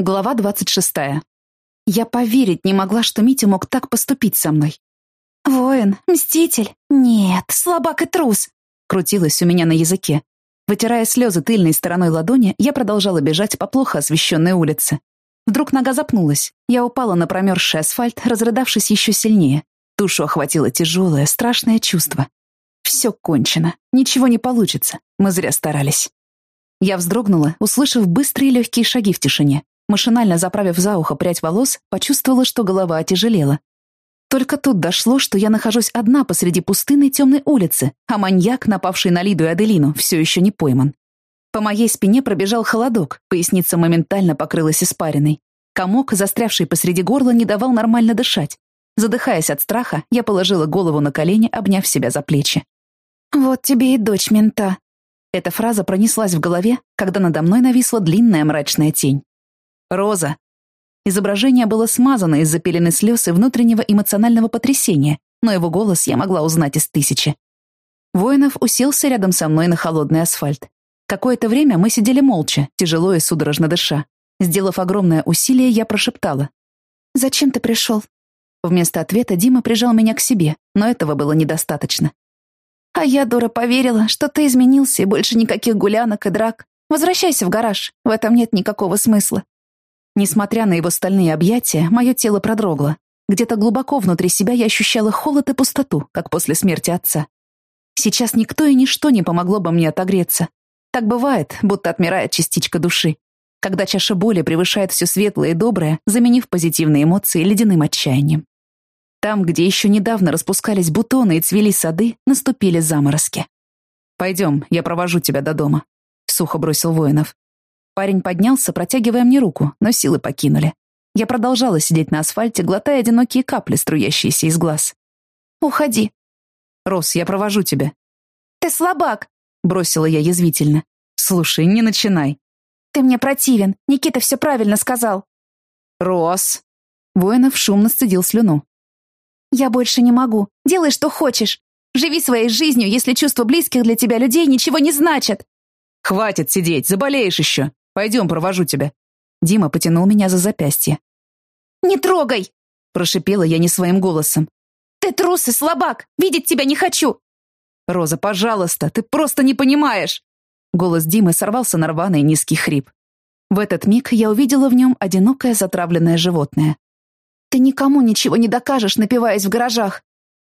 Глава двадцать шестая. Я поверить не могла, что Митя мог так поступить со мной. «Воин, мститель? Нет, слабак и трус!» Крутилось у меня на языке. Вытирая слезы тыльной стороной ладони, я продолжала бежать по плохо освещенной улице. Вдруг нога запнулась. Я упала на промерзший асфальт, разрыдавшись еще сильнее. Душу охватило тяжелое, страшное чувство. Все кончено. Ничего не получится. Мы зря старались. Я вздрогнула, услышав быстрые легкие шаги в тишине. Машинально заправив за ухо прядь волос, почувствовала, что голова отяжелела. Только тут дошло, что я нахожусь одна посреди пустынной темной улицы, а маньяк, напавший на Лиду и Аделину, все еще не пойман. По моей спине пробежал холодок, поясница моментально покрылась испариной. Комок, застрявший посреди горла, не давал нормально дышать. Задыхаясь от страха, я положила голову на колени, обняв себя за плечи. «Вот тебе и дочь мента». Эта фраза пронеслась в голове, когда надо мной нависла длинная мрачная тень. Роза. Изображение было смазано из-за пелены слез и внутреннего эмоционального потрясения, но его голос я могла узнать из тысячи. Воинов уселся рядом со мной на холодный асфальт. Какое-то время мы сидели молча, тяжело и судорожно дыша. Сделав огромное усилие, я прошептала. «Зачем ты пришел?» Вместо ответа Дима прижал меня к себе, но этого было недостаточно. «А я, дура, поверила, что ты изменился и больше никаких гулянок и драк. Возвращайся в гараж, в этом нет никакого смысла. Несмотря на его стальные объятия, мое тело продрогло. Где-то глубоко внутри себя я ощущала холод и пустоту, как после смерти отца. Сейчас никто и ничто не помогло бы мне отогреться. Так бывает, будто отмирает частичка души. Когда чаша боли превышает все светлое и доброе, заменив позитивные эмоции ледяным отчаянием. Там, где еще недавно распускались бутоны и цвели сады, наступили заморозки. «Пойдем, я провожу тебя до дома», — сухо бросил воинов. Парень поднялся, протягивая мне руку, но силы покинули. Я продолжала сидеть на асфальте, глотая одинокие капли, струящиеся из глаз. «Уходи». «Рос, я провожу тебя». «Ты слабак», — бросила я язвительно. «Слушай, не начинай». «Ты мне противен. Никита все правильно сказал». «Рос». Воинов шумно сцедил слюну. «Я больше не могу. Делай, что хочешь. Живи своей жизнью, если чувства близких для тебя людей ничего не значат». «Хватит сидеть, заболеешь еще. Пойдем, провожу тебя». Дима потянул меня за запястье. «Не трогай!» — прошипела я не своим голосом. «Ты трус и слабак! Видеть тебя не хочу!» «Роза, пожалуйста, ты просто не понимаешь!» Голос Димы сорвался на рваный низкий хрип. В этот миг я увидела в нем одинокое затравленное животное. «Ты никому ничего не докажешь, напиваясь в гаражах!»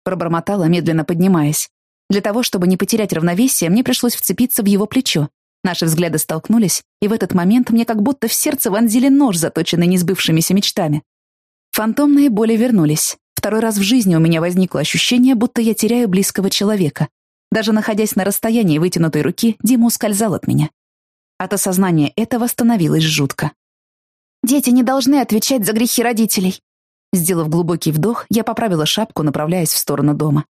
Пробормотала, медленно поднимаясь. Для того, чтобы не потерять равновесие, мне пришлось вцепиться в его плечо, Наши взгляды столкнулись, и в этот момент мне как будто в сердце вонзили нож, заточенный несбывшимися мечтами. Фантомные боли вернулись. Второй раз в жизни у меня возникло ощущение, будто я теряю близкого человека. Даже находясь на расстоянии вытянутой руки, Дима ускользал от меня. От осознания этого становилось жутко. «Дети не должны отвечать за грехи родителей». Сделав глубокий вдох, я поправила шапку, направляясь в сторону дома.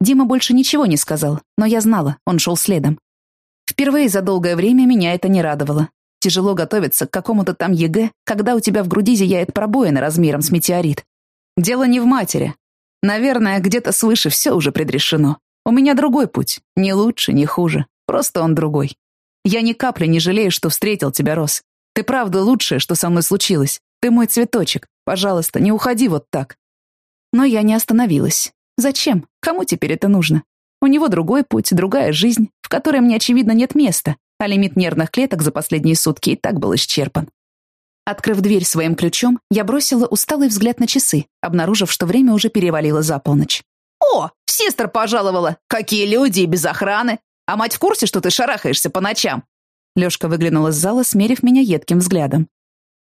Дима больше ничего не сказал, но я знала, он шел следом. Впервые за долгое время меня это не радовало. Тяжело готовиться к какому-то там ЕГЭ, когда у тебя в груди зияет пробоина размером с метеорит. Дело не в матери. Наверное, где-то свыше все уже предрешено. У меня другой путь. Не лучше, не хуже. Просто он другой. Я ни капли не жалею, что встретил тебя, Рос. Ты правда лучшее, что со мной случилось. Ты мой цветочек. Пожалуйста, не уходи вот так. Но я не остановилась. Зачем? Кому теперь это нужно? У него другой путь, другая жизнь, в которой мне, очевидно, нет места, а лимит нервных клеток за последние сутки и так был исчерпан. Открыв дверь своим ключом, я бросила усталый взгляд на часы, обнаружив, что время уже перевалило за полночь. «О, сестра пожаловала! Какие люди и без охраны! А мать в курсе, что ты шарахаешься по ночам?» Лёшка выглянул из зала, смерив меня едким взглядом.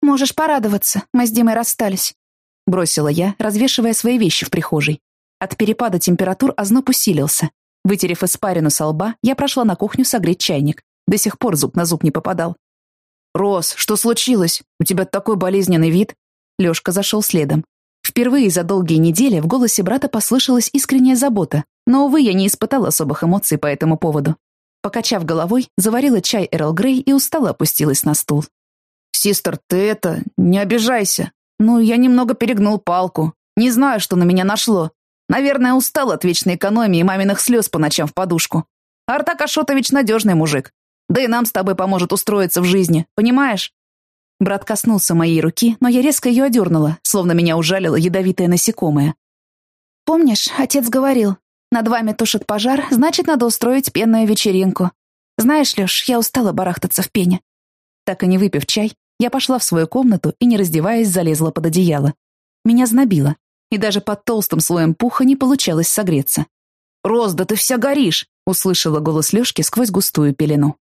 «Можешь порадоваться, мы с Димой расстались», — бросила я, развешивая свои вещи в прихожей. От перепада температур озноб усилился, Вытерев испарину со лба, я прошла на кухню согреть чайник. До сих пор зуб на зуб не попадал. «Рос, что случилось? У тебя такой болезненный вид!» Лёшка зашел следом. Впервые за долгие недели в голосе брата послышалась искренняя забота, но, увы, я не испытала особых эмоций по этому поводу. Покачав головой, заварила чай Эрл Грей и устало опустилась на стул. «Систер, ты это, не обижайся. Ну, я немного перегнул палку. Не знаю, что на меня нашло. Наверное, устал от вечной экономии и маминых слез по ночам в подушку. Артак Ашотович надежный мужик. Да и нам с тобой поможет устроиться в жизни, понимаешь? Брат коснулся моей руки, но я резко ее одернула, словно меня ужалило ядовитое насекомое. «Помнишь, отец говорил, над вами тушит пожар, значит, надо устроить пенную вечеринку. Знаешь, Лёш, я устала барахтаться в пене». Так и не выпив чай, я пошла в свою комнату и, не раздеваясь, залезла под одеяло. Меня знобило, и даже под толстым слоем пуха не получалось согреться. «Роз, да ты вся горишь!» — услышала голос Лёшки сквозь густую пелену.